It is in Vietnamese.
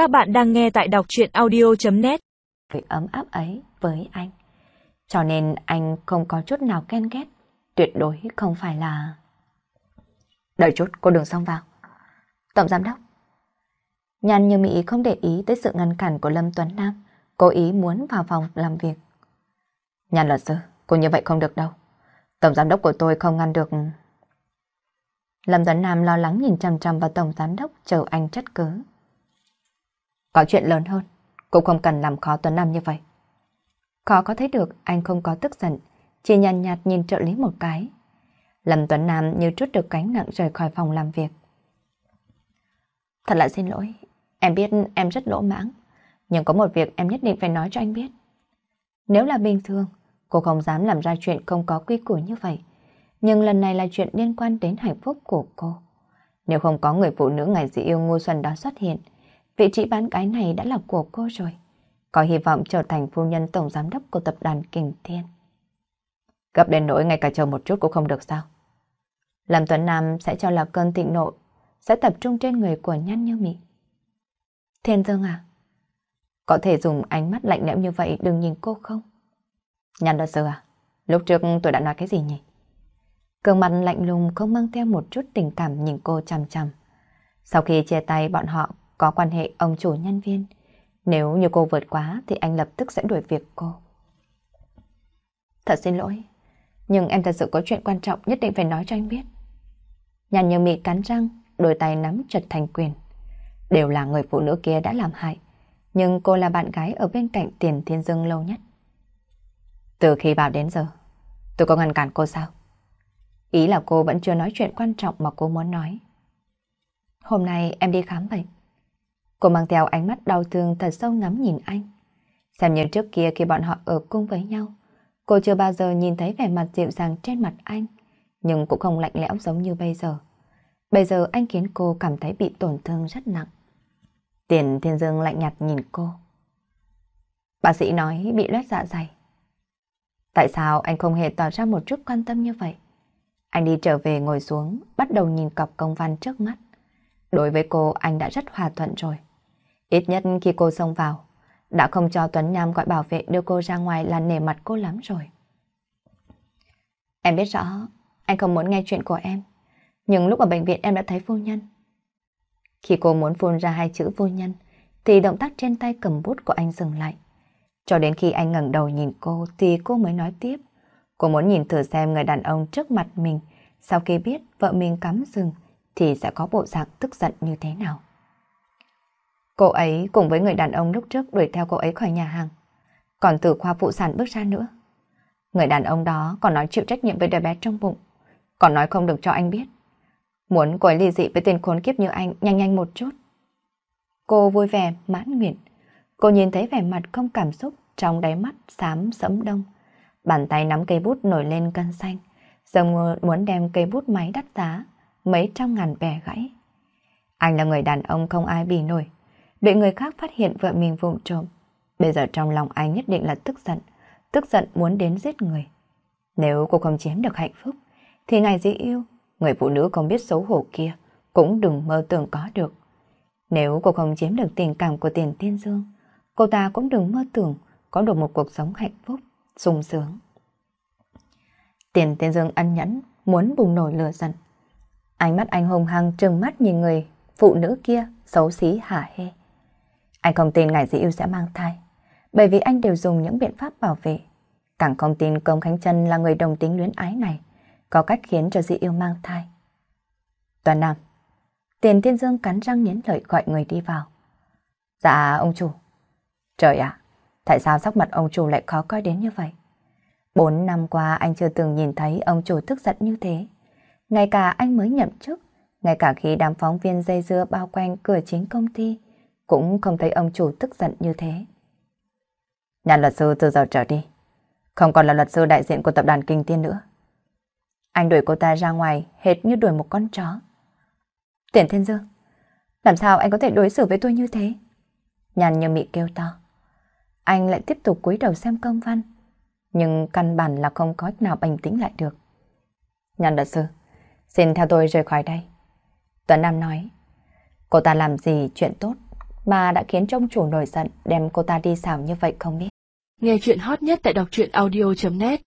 Các bạn đang nghe tại đọc chuyện audio.net Người ấm áp ấy với anh. Cho nên anh không có chút nào ghen ghét. Tuyệt đối không phải là... Đợi chút, cô đừng xong vào. Tổng giám đốc. Nhàn như Mỹ không để ý tới sự ngăn cản của Lâm Tuấn Nam. Cố ý muốn vào phòng làm việc. Nhàn luật sư, cô như vậy không được đâu. Tổng giám đốc của tôi không ngăn được... Lâm Tuấn Nam lo lắng nhìn chằm chằm vào tổng giám đốc chờ anh trách cứ. Có chuyện lớn hơn, cũng không cần làm khó Tuấn Nam như vậy. Khó có thấy được anh không có tức giận, chỉ nhàn nhạt, nhìn trợ lý một cái. Lâm Tuấn Nam như trút được cánh nặng rời khỏi phòng làm việc. Thật là xin lỗi, em biết em rất lỗ mãng, nhưng có một việc em nhất định phải nói cho anh biết. Nếu là bình thường, cô không dám làm ra chuyện không có quy củ như vậy. Nhưng lần này là chuyện liên quan đến hạnh phúc của cô. Nếu không có người phụ nữ ngày dị yêu ngu xuân đó xuất hiện, vị trí bán cái này đã là của cô rồi. Có hy vọng trở thành phu nhân tổng giám đốc của tập đoàn Kình Thiên. Gấp đến nỗi ngay cả chờ một chút cũng không được sao. Lâm Tuấn Nam sẽ cho là cơn thịnh nộ, sẽ tập trung trên người của nhăn như mị. Thiên Dương à? Có thể dùng ánh mắt lạnh lẽo như vậy đừng nhìn cô không? Nhăn luật sư à? Lúc trước tôi đã nói cái gì nhỉ? Cương mặt lạnh lùng không mang theo một chút tình cảm nhìn cô chằm chằm. Sau khi chia tay bọn họ có quan hệ ông chủ nhân viên. Nếu như cô vượt quá thì anh lập tức sẽ đuổi việc cô. Thật xin lỗi, nhưng em thật sự có chuyện quan trọng nhất định phải nói cho anh biết. Nhàn như mị cắn răng, đôi tay nắm chặt thành quyền. Đều là người phụ nữ kia đã làm hại, nhưng cô là bạn gái ở bên cạnh tiền thiên dương lâu nhất. Từ khi vào đến giờ, tôi có ngăn cản cô sao? Ý là cô vẫn chưa nói chuyện quan trọng mà cô muốn nói. Hôm nay em đi khám bệnh. Cô mang theo ánh mắt đau thương thật sâu ngắm nhìn anh. Xem như trước kia khi bọn họ ở cùng với nhau, cô chưa bao giờ nhìn thấy vẻ mặt dịu dàng trên mặt anh, nhưng cũng không lạnh lẽo giống như bây giờ. Bây giờ anh khiến cô cảm thấy bị tổn thương rất nặng. Tiền Thiên Dương lạnh nhạt nhìn cô. Bác sĩ nói bị loét dạ dày. Tại sao anh không hề tỏ ra một chút quan tâm như vậy? Anh đi trở về ngồi xuống, bắt đầu nhìn cọc công văn trước mắt. Đối với cô anh đã rất hòa thuận rồi. Ít nhất khi cô xông vào, đã không cho Tuấn Nam gọi bảo vệ đưa cô ra ngoài là nề mặt cô lắm rồi. Em biết rõ, anh không muốn nghe chuyện của em. Nhưng lúc ở bệnh viện em đã thấy phu nhân. Khi cô muốn phun ra hai chữ phu nhân, thì động tác trên tay cầm bút của anh dừng lại. Cho đến khi anh ngẩng đầu nhìn cô thì cô mới nói tiếp. Cô muốn nhìn thử xem người đàn ông trước mặt mình sau khi biết vợ mình cắm rừng thì sẽ có bộ dạng tức giận như thế nào. Cô ấy cùng với người đàn ông lúc trước đuổi theo cô ấy khỏi nhà hàng. Còn từ khoa phụ sản bước ra nữa. Người đàn ông đó còn nói chịu trách nhiệm với đứa bé trong bụng. Còn nói không được cho anh biết. Muốn cô ấy ly dị với tên khốn kiếp như anh nhanh nhanh một chút. Cô vui vẻ, mãn nguyện. Cô nhìn thấy vẻ mặt không cảm xúc trong đáy mắt xám sẫm đông. Bàn tay nắm cây bút nổi lên cân xanh. Dòng muốn đem cây bút máy đắt giá, mấy trăm ngàn bẻ gãy. Anh là người đàn ông không ai bì nổi bị người khác phát hiện vợ mình vụng trộm. Bây giờ trong lòng anh nhất định là tức giận, tức giận muốn đến giết người. Nếu cô không chiếm được hạnh phúc, thì ngày dĩ yêu, người phụ nữ không biết xấu hổ kia, cũng đừng mơ tưởng có được. Nếu cô không chiếm được tình cảm của tiền tiên dương, cô ta cũng đừng mơ tưởng có được một cuộc sống hạnh phúc, sung sướng. Tiền tiên dương ân nhẫn, muốn bùng nổi lửa giận. Ánh mắt anh hùng hăng trừng mắt nhìn người phụ nữ kia xấu xí hả hê. Anh không tin ngài dĩ yêu sẽ mang thai, bởi vì anh đều dùng những biện pháp bảo vệ. Càng không tin Công Khánh Trân là người đồng tính luyến ái này, có cách khiến cho dĩ yêu mang thai. Toàn Nam, Tiền Thiên Dương cắn răng nhấn lợi gọi người đi vào. Dạ, ông chủ. Trời ạ, tại sao sắc mặt ông chủ lại khó coi đến như vậy? Bốn năm qua anh chưa từng nhìn thấy ông chủ tức giận như thế. Ngay cả anh mới nhậm chức, ngay cả khi đám phóng viên dây dưa bao quanh cửa chính công ty, cũng không thấy ông chủ tức giận như thế. Nhà luật sư từ giờ trở đi, không còn là luật sư đại diện của tập đoàn Kinh Tiên nữa. Anh đuổi cô ta ra ngoài hệt như đuổi một con chó. Tiền Thiên Dương, làm sao anh có thể đối xử với tôi như thế? Nhàn như mị kêu to. Anh lại tiếp tục cúi đầu xem công văn, nhưng căn bản là không có cách nào bình tĩnh lại được. Nhàn luật sư, xin theo tôi rời khỏi đây. Tuấn Nam nói, cô ta làm gì chuyện tốt mà đã khiến trong chủ nổi giận đem cô ta đi xảo như vậy không biết. Nghe chuyện hot nhất tại đọc truyện audio.net